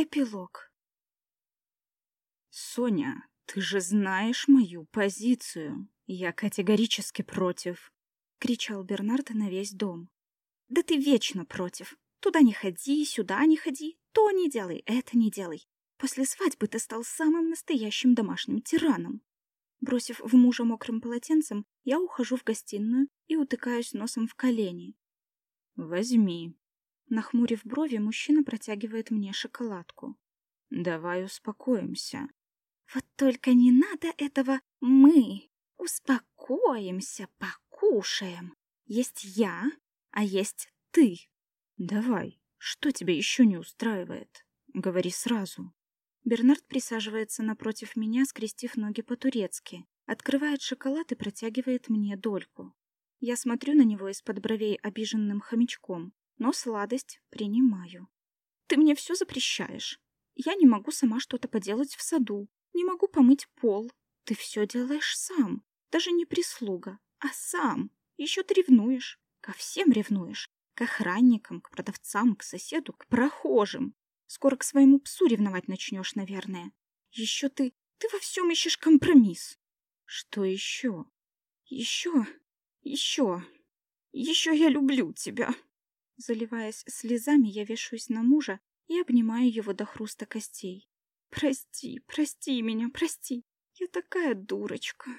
Эпилог. «Соня, ты же знаешь мою позицию. Я категорически против», — кричал Бернард на весь дом. «Да ты вечно против. Туда не ходи, сюда не ходи, то не делай, это не делай. После свадьбы ты стал самым настоящим домашним тираном». Бросив в мужа мокрым полотенцем, я ухожу в гостиную и утыкаюсь носом в колени. «Возьми», Нахмурив брови, мужчина протягивает мне шоколадку. «Давай успокоимся». «Вот только не надо этого «мы». Успокоимся, покушаем. Есть я, а есть ты». «Давай, что тебя еще не устраивает? Говори сразу». Бернард присаживается напротив меня, скрестив ноги по-турецки, открывает шоколад и протягивает мне дольку. Я смотрю на него из-под бровей обиженным хомячком, но сладость принимаю. Ты мне все запрещаешь. Я не могу сама что-то поделать в саду, не могу помыть пол. Ты все делаешь сам, даже не прислуга, а сам. Еще ты ревнуешь, ко всем ревнуешь, к охранникам, к продавцам, к соседу, к прохожим. Скоро к своему псу ревновать начнешь, наверное. Еще ты, ты во всем ищешь компромисс. Что еще? Еще, еще, еще я люблю тебя. Заливаясь слезами, я вешаюсь на мужа и обнимаю его до хруста костей. «Прости, прости меня, прости. Я такая дурочка».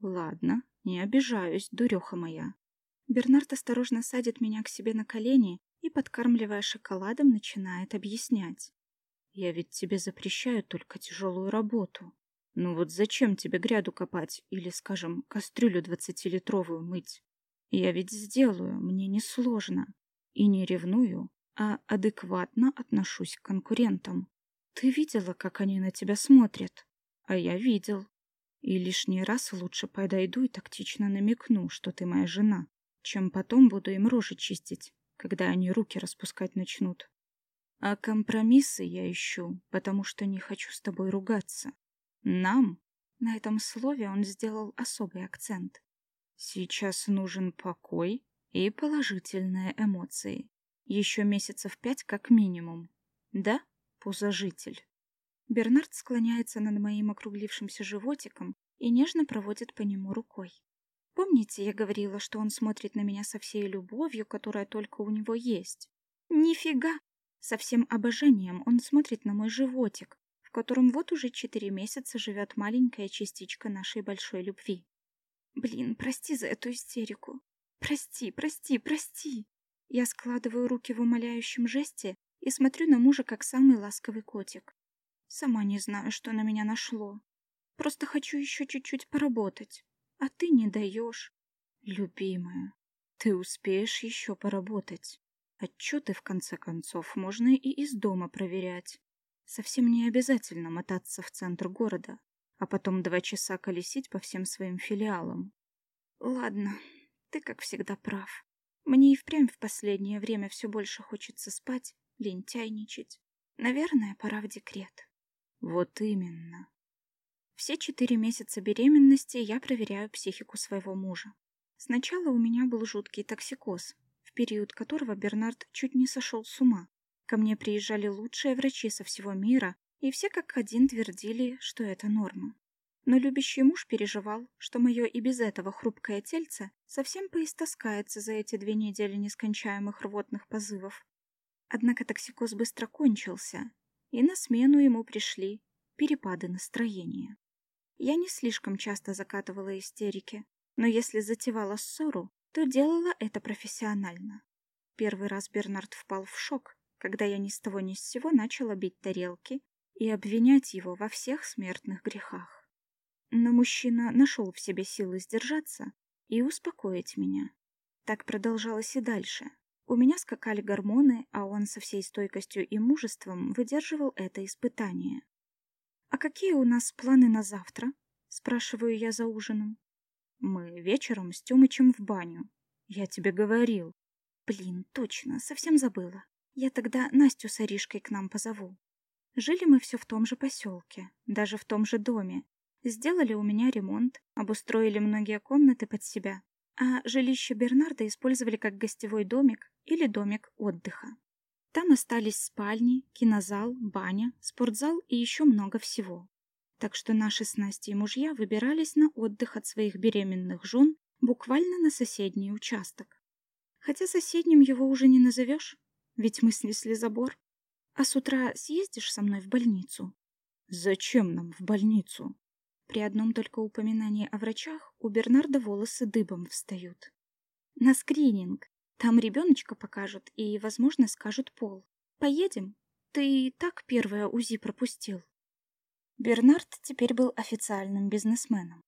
«Ладно, не обижаюсь, дуреха моя». Бернард осторожно садит меня к себе на колени и, подкармливая шоколадом, начинает объяснять. «Я ведь тебе запрещаю только тяжелую работу. Ну вот зачем тебе гряду копать или, скажем, кастрюлю двадцатилитровую мыть? Я ведь сделаю, мне несложно. И не ревную, а адекватно отношусь к конкурентам. Ты видела, как они на тебя смотрят? А я видел. И лишний раз лучше подойду и тактично намекну, что ты моя жена, чем потом буду им рожи чистить, когда они руки распускать начнут. А компромиссы я ищу, потому что не хочу с тобой ругаться. Нам, на этом слове он сделал особый акцент. Сейчас нужен покой и положительные эмоции. Еще месяцев пять как минимум. Да, пузожитель? Бернард склоняется над моим округлившимся животиком и нежно проводит по нему рукой. Помните, я говорила, что он смотрит на меня со всей любовью, которая только у него есть? Нифига! Со всем обожанием он смотрит на мой животик, в котором вот уже четыре месяца живет маленькая частичка нашей большой любви. Блин, прости за эту истерику. Прости, прости, прости. Я складываю руки в умоляющем жесте и смотрю на мужа как самый ласковый котик. Сама не знаю, что на меня нашло. Просто хочу еще чуть-чуть поработать. А ты не даешь. Любимая, ты успеешь еще поработать. Отчеты, в конце концов, можно и из дома проверять. Совсем не обязательно мотаться в центр города, а потом два часа колесить по всем своим филиалам. Ладно, ты, как всегда, прав. Мне и впрямь в последнее время все больше хочется спать, лентяйничать. Наверное, пора в декрет. Вот именно. Все четыре месяца беременности я проверяю психику своего мужа. Сначала у меня был жуткий токсикоз, в период которого Бернард чуть не сошел с ума. Ко мне приезжали лучшие врачи со всего мира, и все как один твердили, что это норма. Но любящий муж переживал, что мое и без этого хрупкое тельце совсем поистаскается за эти две недели нескончаемых рвотных позывов. Однако токсикоз быстро кончился, и на смену ему пришли перепады настроения. Я не слишком часто закатывала истерики, но если затевала ссору, то делала это профессионально. Первый раз Бернард впал в шок, когда я ни с того ни с сего начала бить тарелки и обвинять его во всех смертных грехах. Но мужчина нашел в себе силы сдержаться и успокоить меня. Так продолжалось и дальше. У меня скакали гормоны, а он со всей стойкостью и мужеством выдерживал это испытание. «А какие у нас планы на завтра?» — спрашиваю я за ужином. «Мы вечером с Тёмычем в баню. Я тебе говорил». «Блин, точно, совсем забыла. Я тогда Настю с Аришкой к нам позову». Жили мы все в том же поселке, даже в том же доме, Сделали у меня ремонт, обустроили многие комнаты под себя, а жилище Бернарда использовали как гостевой домик или домик отдыха. Там остались спальни, кинозал, баня, спортзал и еще много всего. Так что наши с Настей мужья выбирались на отдых от своих беременных жен буквально на соседний участок. Хотя соседним его уже не назовешь, ведь мы снесли забор. А с утра съездишь со мной в больницу? Зачем нам в больницу? При одном только упоминании о врачах у Бернарда волосы дыбом встают. На скрининг. Там ребеночка покажут и, возможно, скажут пол. Поедем? Ты и так первое УЗИ пропустил. Бернард теперь был официальным бизнесменом.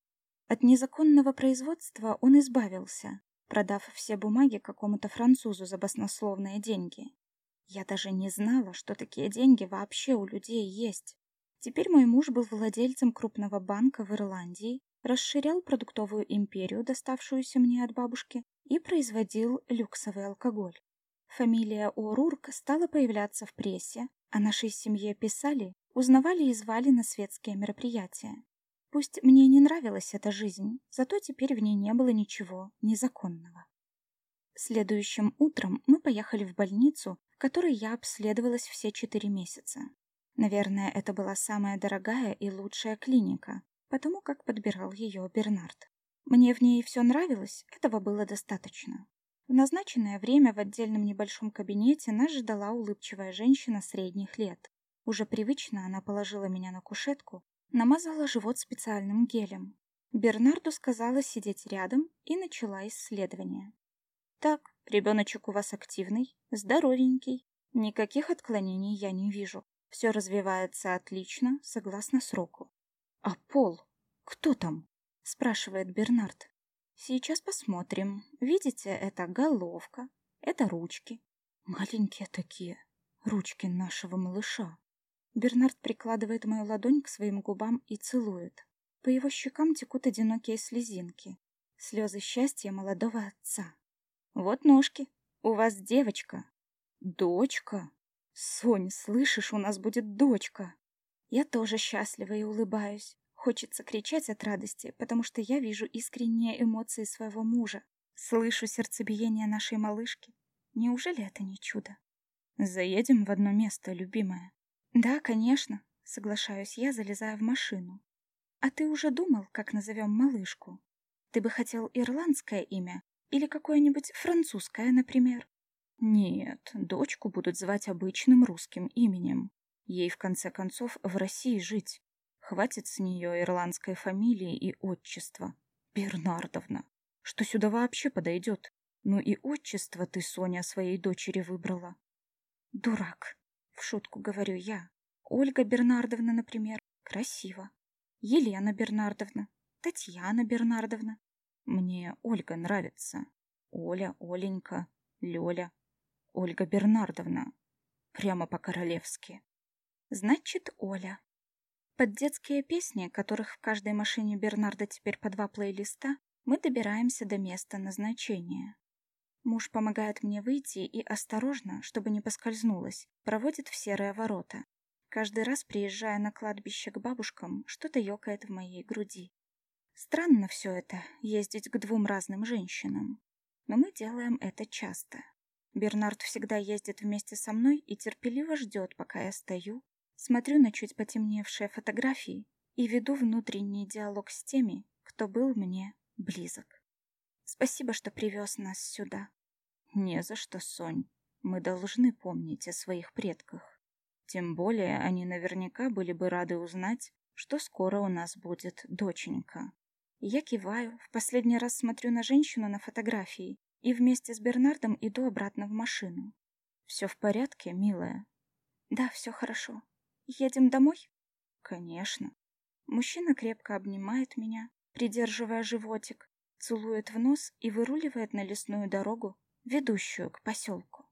От незаконного производства он избавился, продав все бумаги какому-то французу за баснословные деньги. Я даже не знала, что такие деньги вообще у людей есть. Теперь мой муж был владельцем крупного банка в Ирландии, расширял продуктовую империю, доставшуюся мне от бабушки, и производил люксовый алкоголь. Фамилия О'Рурк стала появляться в прессе, о нашей семье писали, узнавали и звали на светские мероприятия. Пусть мне не нравилась эта жизнь, зато теперь в ней не было ничего незаконного. Следующим утром мы поехали в больницу, в которой я обследовалась все четыре месяца. Наверное, это была самая дорогая и лучшая клиника, потому как подбирал ее Бернард. Мне в ней все нравилось, этого было достаточно. В назначенное время в отдельном небольшом кабинете нас ждала улыбчивая женщина средних лет. Уже привычно она положила меня на кушетку, намазала живот специальным гелем. Бернарду сказала сидеть рядом и начала исследование. «Так, ребеночек у вас активный, здоровенький, никаких отклонений я не вижу. Все развивается отлично, согласно сроку. А пол? Кто там? спрашивает Бернард. Сейчас посмотрим. Видите, это головка, это ручки. Маленькие такие, ручки нашего малыша. Бернард прикладывает мою ладонь к своим губам и целует. По его щекам текут одинокие слезинки. Слезы счастья молодого отца. Вот ножки. У вас девочка. Дочка? Сонь, слышишь, у нас будет дочка. Я тоже счастлива и улыбаюсь. Хочется кричать от радости, потому что я вижу искренние эмоции своего мужа. Слышу сердцебиение нашей малышки. Неужели это не чудо? Заедем в одно место, любимая. Да, конечно, соглашаюсь я, залезая в машину. А ты уже думал, как назовем малышку? Ты бы хотел ирландское имя или какое-нибудь французское, например? Нет, дочку будут звать обычным русским именем. Ей, в конце концов, в России жить. Хватит с нее ирландской фамилии и отчества. Бернардовна. Что сюда вообще подойдет? Ну и отчество ты, Соня, своей дочери выбрала. Дурак, в шутку говорю я. Ольга Бернардовна, например, красиво. Елена Бернардовна, Татьяна Бернардовна. Мне Ольга нравится. Оля, Оленька, Лёля. Ольга Бернардовна. Прямо по-королевски. Значит, Оля. Под детские песни, которых в каждой машине Бернарда теперь по два плейлиста, мы добираемся до места назначения. Муж помогает мне выйти и осторожно, чтобы не поскользнулась, проводит в серые ворота. Каждый раз, приезжая на кладбище к бабушкам, что-то ёкает в моей груди. Странно все это, ездить к двум разным женщинам. Но мы делаем это часто. Бернард всегда ездит вместе со мной и терпеливо ждет, пока я стою, Смотрю на чуть потемневшие фотографии и веду внутренний диалог с теми, кто был мне близок. Спасибо, что привез нас сюда. Не за что, Сонь. Мы должны помнить о своих предках. Тем более они наверняка были бы рады узнать, что скоро у нас будет доченька. Я киваю, в последний раз смотрю на женщину на фотографии и вместе с Бернардом иду обратно в машину. Все в порядке, милая? Да, все хорошо. Едем домой? Конечно. Мужчина крепко обнимает меня, придерживая животик, целует в нос и выруливает на лесную дорогу, ведущую к поселку.